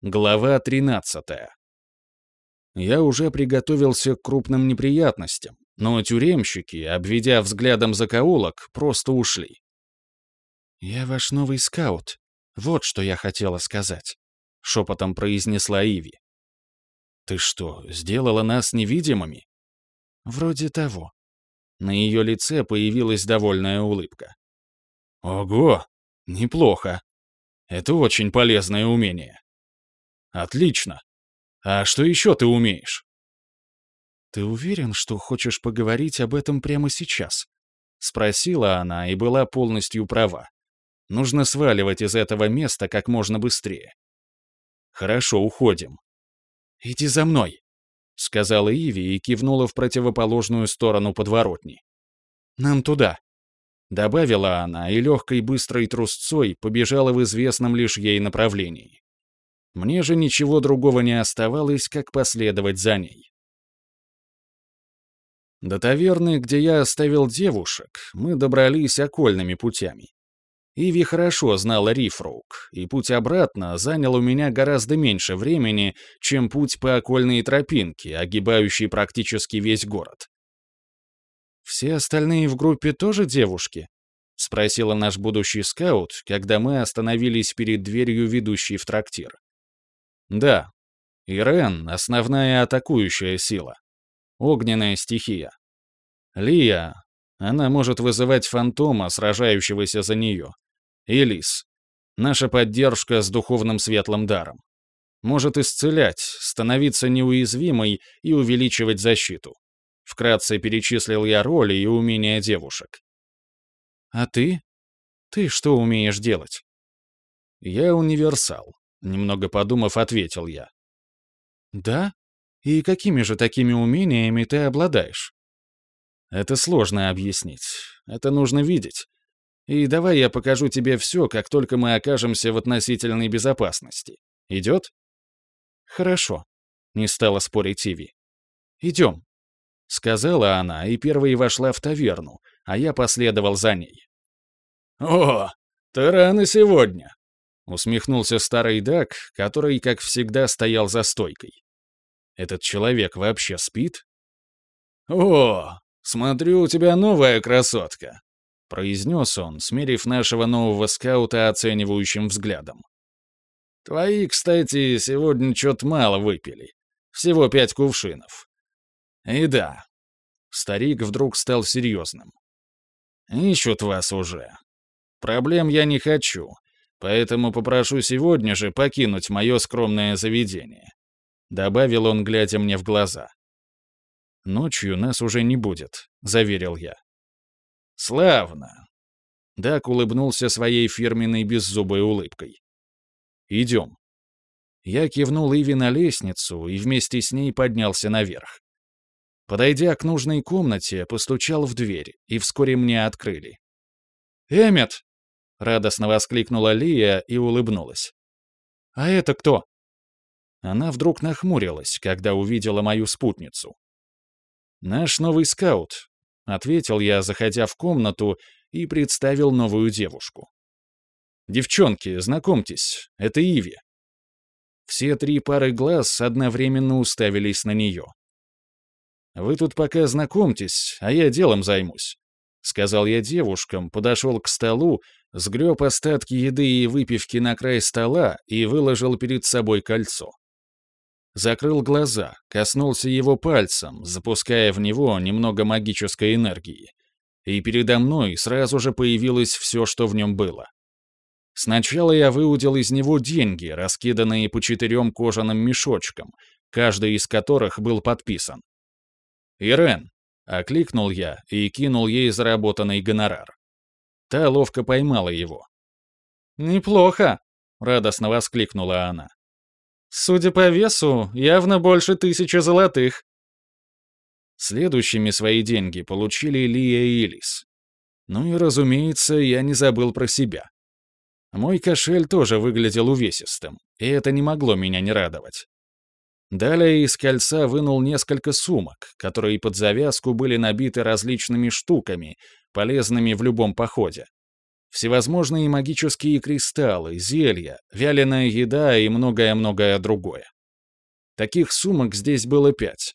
Глава 13. Я уже приготовился к крупным неприятностям, но тюремщики, обведя взглядом закоулок, просто ушли. «Я ваш новый скаут. Вот что я хотела сказать», — шепотом произнесла Иви. «Ты что, сделала нас невидимыми?» «Вроде того». На ее лице появилась довольная улыбка. «Ого, неплохо. Это очень полезное умение». Отлично. А что еще ты умеешь? Ты уверен, что хочешь поговорить об этом прямо сейчас? Спросила она и была полностью права. Нужно сваливать из этого места как можно быстрее. Хорошо, уходим. Иди за мной, сказала Иви и кивнула в противоположную сторону подворотни. Нам туда. Добавила она и легкой быстрой трусцой побежала в известном лишь ей направлении. Мне же ничего другого не оставалось, как последовать за ней. До таверны, где я оставил девушек, мы добрались окольными путями. Иви хорошо знала Рифроук, и путь обратно занял у меня гораздо меньше времени, чем путь по окольной тропинке, огибающей практически весь город. «Все остальные в группе тоже девушки?» — спросила наш будущий скаут, когда мы остановились перед дверью, ведущей в трактир. Да. Ирен — основная атакующая сила. Огненная стихия. Лия — она может вызывать фантома, сражающегося за нее. Элис — наша поддержка с духовным светлым даром. Может исцелять, становиться неуязвимой и увеличивать защиту. Вкратце перечислил я роли и умения девушек. «А ты? Ты что умеешь делать?» «Я универсал. Немного подумав, ответил я. «Да? И какими же такими умениями ты обладаешь?» «Это сложно объяснить. Это нужно видеть. И давай я покажу тебе все, как только мы окажемся в относительной безопасности. Идет?» «Хорошо», — не стала спорить Тиви. «Идем», — сказала она и первой вошла в таверну, а я последовал за ней. «О, ты рано сегодня», Усмехнулся старый Дак, который, как всегда, стоял за стойкой. Этот человек вообще спит? «О, смотрю, у тебя новая красотка», — произнес он, смерив нашего нового скаута оценивающим взглядом. «Твои, кстати, сегодня что-то мало выпили. Всего пять кувшинов. И да». Старик вдруг стал серьезным. «Ищут вас уже. Проблем я не хочу, Поэтому попрошу сегодня же покинуть мое скромное заведение», — добавил он, глядя мне в глаза. «Ночью нас уже не будет», — заверил я. «Славно!» Дак улыбнулся своей фирменной беззубой улыбкой. «Идем». Я кивнул Иви на лестницу и вместе с ней поднялся наверх. Подойдя к нужной комнате, постучал в дверь, и вскоре мне открыли. «Эммет!» Радостно воскликнула Лия и улыбнулась. «А это кто?» Она вдруг нахмурилась, когда увидела мою спутницу. «Наш новый скаут», — ответил я, заходя в комнату и представил новую девушку. «Девчонки, знакомьтесь, это Иви». Все три пары глаз одновременно уставились на нее. «Вы тут пока знакомьтесь, а я делом займусь», — сказал я девушкам, подошел к столу сгреб остатки еды и выпивки на край стола и выложил перед собой кольцо. Закрыл глаза, коснулся его пальцем, запуская в него немного магической энергии. И передо мной сразу же появилось все, что в нем было. Сначала я выудил из него деньги, раскиданные по четырем кожаным мешочкам, каждый из которых был подписан. «Ирен», — окликнул я и кинул ей заработанный гонорар. Та ловко поймала его. «Неплохо!» — радостно воскликнула она. «Судя по весу, явно больше тысячи золотых». Следующими свои деньги получили Лия и Илис. Ну и, разумеется, я не забыл про себя. Мой кошель тоже выглядел увесистым, и это не могло меня не радовать. Далее из кольца вынул несколько сумок, которые под завязку были набиты различными штуками, полезными в любом походе. всевозможные магические кристаллы, зелья, вяленая еда и многое-многое другое. Таких сумок здесь было пять.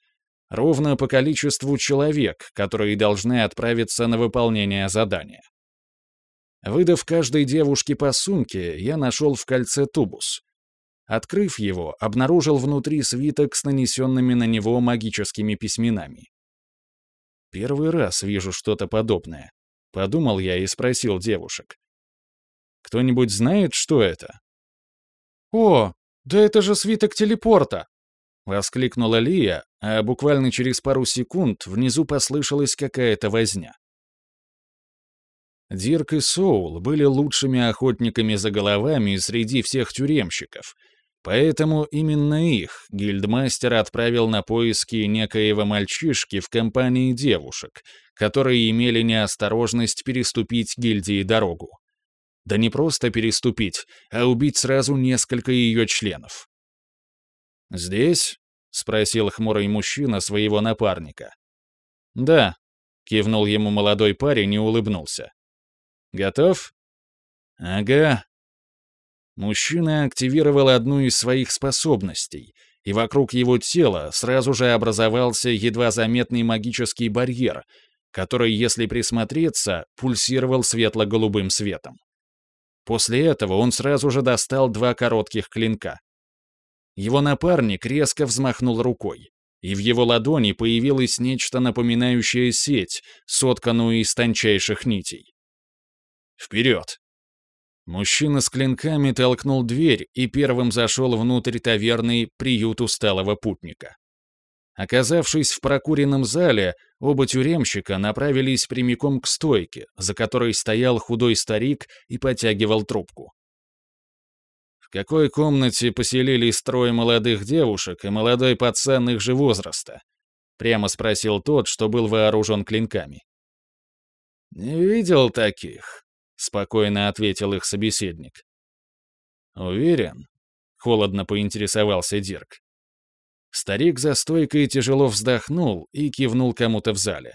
Ровно по количеству человек, которые должны отправиться на выполнение задания. Выдав каждой девушке по сумке, я нашел в кольце тубус. Открыв его, обнаружил внутри свиток с нанесенными на него магическими письменами. Первый раз вижу что-то подобное. Подумал я и спросил девушек. Кто-нибудь знает, что это? «О, да это же свиток телепорта!» Воскликнула Лия, а буквально через пару секунд внизу послышалась какая-то возня. Дирк и Соул были лучшими охотниками за головами среди всех тюремщиков, поэтому именно их гильдмастер отправил на поиски некоего мальчишки в компании девушек, которые имели неосторожность переступить гильдии дорогу. Да не просто переступить, а убить сразу несколько ее членов. «Здесь?» — спросил хмурый мужчина своего напарника. «Да», — кивнул ему молодой парень и улыбнулся. «Готов?» «Ага». Мужчина активировал одну из своих способностей, и вокруг его тела сразу же образовался едва заметный магический барьер, который, если присмотреться, пульсировал светло-голубым светом. После этого он сразу же достал два коротких клинка. Его напарник резко взмахнул рукой, и в его ладони появилось нечто напоминающее сеть, сотканную из тончайших нитей. «Вперед!» Мужчина с клинками толкнул дверь и первым зашел внутрь таверны приют усталого путника. Оказавшись в прокуренном зале, оба тюремщика направились прямиком к стойке, за которой стоял худой старик и потягивал трубку какой комнате поселились трое молодых девушек и молодой пацан их же возраста?» — прямо спросил тот, что был вооружен клинками. «Не видел таких», — спокойно ответил их собеседник. «Уверен?» — холодно поинтересовался Дирк. Старик за стойкой тяжело вздохнул и кивнул кому-то в зале.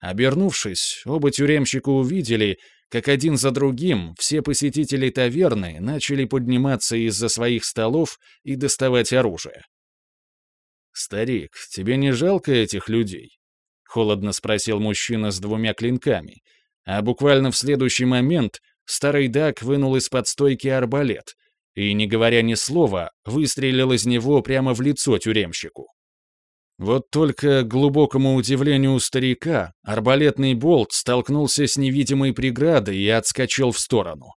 Обернувшись, оба тюремщика увидели, как один за другим все посетители таверны начали подниматься из-за своих столов и доставать оружие. «Старик, тебе не жалко этих людей?» — холодно спросил мужчина с двумя клинками, а буквально в следующий момент старый Дак вынул из-под стойки арбалет и, не говоря ни слова, выстрелил из него прямо в лицо тюремщику. Вот только, к глубокому удивлению старика, арбалетный болт столкнулся с невидимой преградой и отскочил в сторону.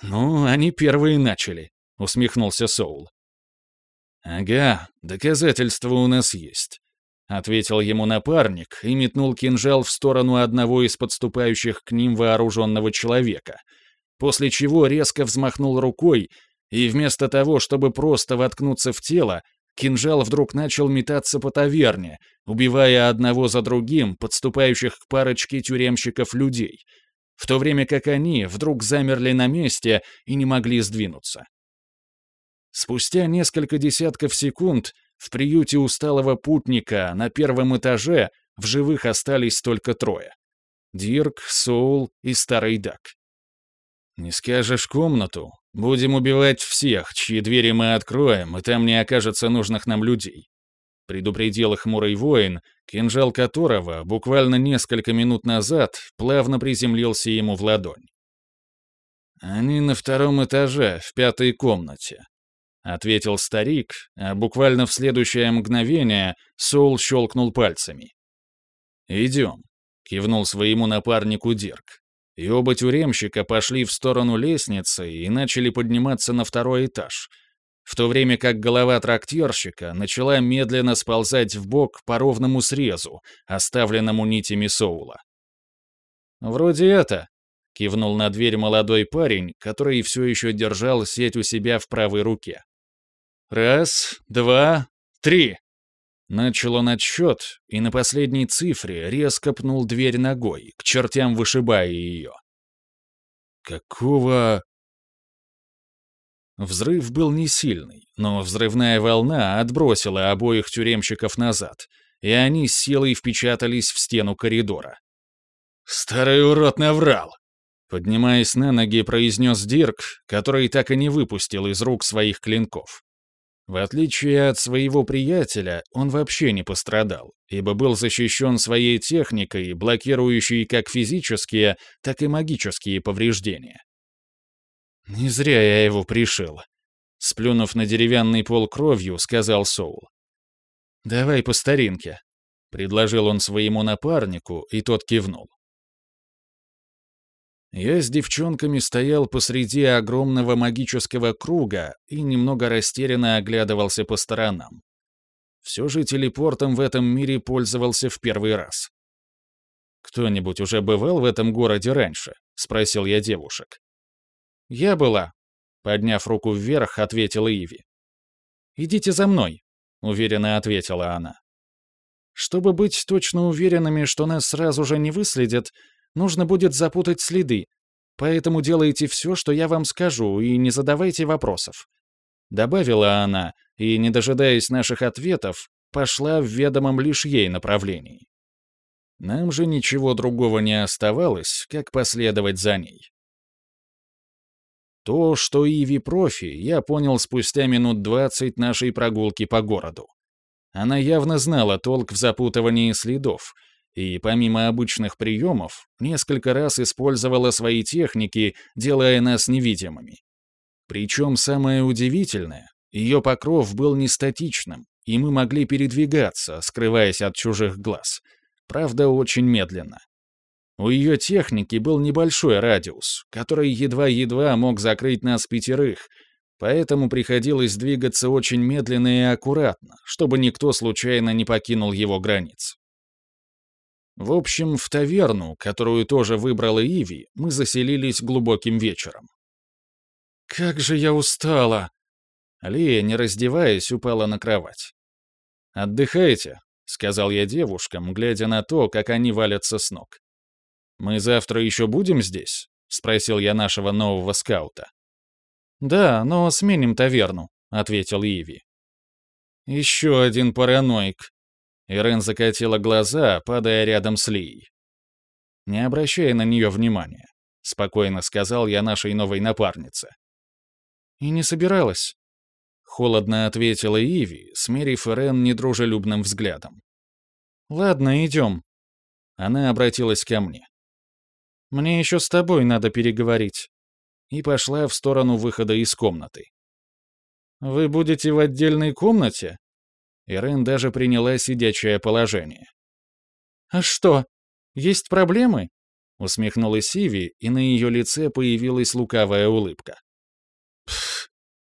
«Ну, они первые начали», — усмехнулся Соул. «Ага, доказательства у нас есть», — ответил ему напарник и метнул кинжал в сторону одного из подступающих к ним вооруженного человека, после чего резко взмахнул рукой и вместо того, чтобы просто воткнуться в тело, Кинжал вдруг начал метаться по таверне, убивая одного за другим подступающих к парочке тюремщиков людей, в то время как они вдруг замерли на месте и не могли сдвинуться. Спустя несколько десятков секунд в приюте усталого путника на первом этаже в живых остались только трое. Дирк, Соул и Старый Дак. «Не скажешь комнату, Будем убивать всех, чьи двери мы откроем, и там не окажется нужных нам людей. Предупредил хмурый воин, кинжал которого буквально несколько минут назад плавно приземлился ему в ладонь. «Они на втором этаже, в пятой комнате», — ответил старик, а буквально в следующее мгновение Соул щелкнул пальцами. «Идем», — кивнул своему напарнику Дирк и оба тюремщика пошли в сторону лестницы и начали подниматься на второй этаж, в то время как голова трактирщика начала медленно сползать в бок по ровному срезу, оставленному нитями Соула. «Вроде это», — кивнул на дверь молодой парень, который все еще держал сеть у себя в правой руке. «Раз, два, три!» Начал он отсчет, и на последней цифре резко пнул дверь ногой, к чертям вышибая ее. «Какого...» Взрыв был не сильный, но взрывная волна отбросила обоих тюремщиков назад, и они с силой впечатались в стену коридора. «Старый урод наврал!» Поднимаясь на ноги, произнес Дирк, который так и не выпустил из рук своих клинков. В отличие от своего приятеля, он вообще не пострадал, ибо был защищен своей техникой, блокирующей как физические, так и магические повреждения. «Не зря я его пришил», — сплюнув на деревянный пол кровью, сказал Соул. «Давай по старинке», — предложил он своему напарнику, и тот кивнул. Я с девчонками стоял посреди огромного магического круга и немного растерянно оглядывался по сторонам. Все же телепортом в этом мире пользовался в первый раз. «Кто-нибудь уже бывал в этом городе раньше?» — спросил я девушек. «Я была», — подняв руку вверх, ответила Иви. «Идите за мной», — уверенно ответила она. «Чтобы быть точно уверенными, что нас сразу же не выследят, нужно будет запутать следы, поэтому делайте все, что я вам скажу, и не задавайте вопросов». Добавила она, и, не дожидаясь наших ответов, пошла в ведомом лишь ей направлении. Нам же ничего другого не оставалось, как последовать за ней. То, что Иви профи, я понял спустя минут двадцать нашей прогулки по городу. Она явно знала толк в запутывании следов, и помимо обычных приемов, несколько раз использовала свои техники, делая нас невидимыми. Причем самое удивительное, ее покров был не статичным, и мы могли передвигаться, скрываясь от чужих глаз. Правда, очень медленно. У ее техники был небольшой радиус, который едва-едва мог закрыть нас пятерых, поэтому приходилось двигаться очень медленно и аккуратно, чтобы никто случайно не покинул его границ. В общем, в таверну, которую тоже выбрала Иви, мы заселились глубоким вечером. «Как же я устала!» Лия, не раздеваясь, упала на кровать. «Отдыхайте», — сказал я девушкам, глядя на то, как они валятся с ног. «Мы завтра еще будем здесь?» — спросил я нашего нового скаута. «Да, но сменим таверну», — ответил Иви. «Еще один параноик», Ирен закатила глаза, падая рядом с Лией. «Не обращая на нее внимания», — спокойно сказал я нашей новой напарнице. «И не собиралась», — холодно ответила Иви, смерив Ирен недружелюбным взглядом. «Ладно, идем». Она обратилась ко мне. «Мне еще с тобой надо переговорить». И пошла в сторону выхода из комнаты. «Вы будете в отдельной комнате?» Ирен даже приняла сидячее положение. «А что, есть проблемы?» Усмехнулась Иви, и на ее лице появилась лукавая улыбка. «Пф,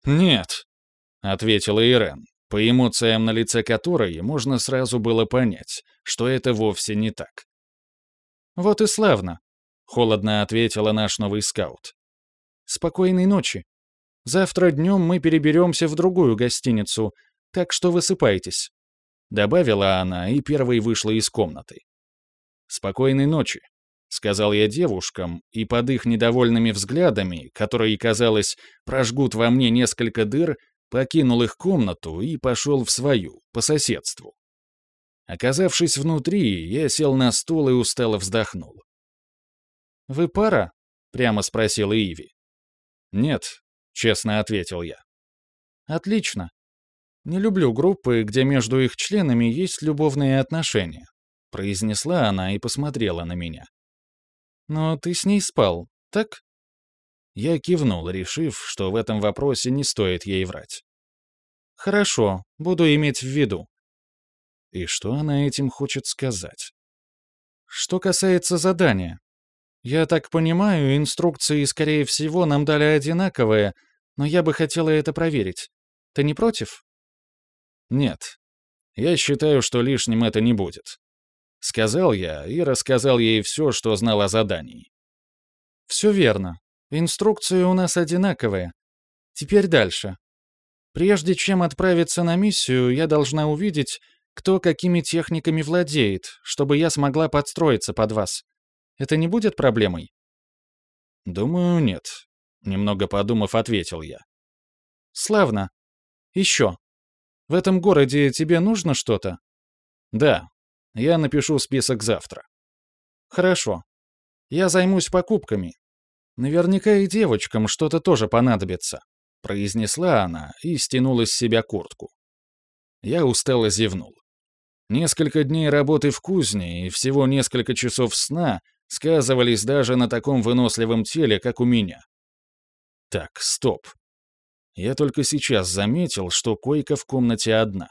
нет», — ответила Ирен, по эмоциям на лице которой можно сразу было понять, что это вовсе не так. «Вот и славно», — холодно ответила наш новый скаут. «Спокойной ночи. Завтра днем мы переберемся в другую гостиницу, так что высыпайтесь», — добавила она и первой вышла из комнаты. «Спокойной ночи», — сказал я девушкам, и под их недовольными взглядами, которые, казалось, прожгут во мне несколько дыр, покинул их комнату и пошел в свою, по соседству. Оказавшись внутри, я сел на стул и устало вздохнул. «Вы пара?» — прямо спросила Иви. «Нет», — честно ответил я. «Отлично. Не люблю группы, где между их членами есть любовные отношения», — произнесла она и посмотрела на меня. «Но ты с ней спал, так?» Я кивнул, решив, что в этом вопросе не стоит ей врать. «Хорошо, буду иметь в виду». И что она этим хочет сказать? Что касается задания. Я так понимаю, инструкции, скорее всего, нам дали одинаковые, но я бы хотела это проверить. Ты не против? Нет. Я считаю, что лишним это не будет. Сказал я и рассказал ей все, что знал о задании. Все верно. Инструкции у нас одинаковые. Теперь дальше. Прежде чем отправиться на миссию, я должна увидеть, кто какими техниками владеет, чтобы я смогла подстроиться под вас. Это не будет проблемой? Думаю, нет. Немного подумав, ответил я. Славно. Еще. В этом городе тебе нужно что-то?» «Да. Я напишу список завтра». «Хорошо. Я займусь покупками. Наверняка и девочкам что-то тоже понадобится», — произнесла она и стянула с себя куртку. Я устало зевнул. Несколько дней работы в кузне и всего несколько часов сна сказывались даже на таком выносливом теле, как у меня. Так, стоп. Я только сейчас заметил, что койка в комнате одна.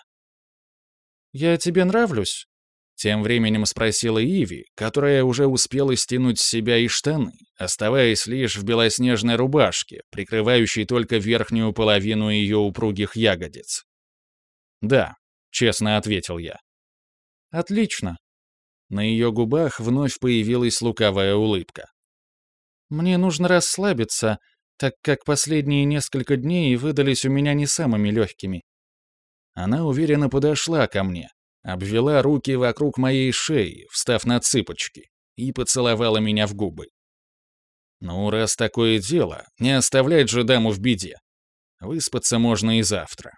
«Я тебе нравлюсь?» Тем временем спросила Иви, которая уже успела стянуть с себя и штаны, оставаясь лишь в белоснежной рубашке, прикрывающей только верхнюю половину ее упругих ягодиц. «Да», — честно ответил я. «Отлично». На ее губах вновь появилась лукавая улыбка. «Мне нужно расслабиться, так как последние несколько дней выдались у меня не самыми легкими». Она уверенно подошла ко мне, обвела руки вокруг моей шеи, встав на цыпочки, и поцеловала меня в губы. Ну, раз такое дело, не оставлять же даму в беде. Выспаться можно и завтра.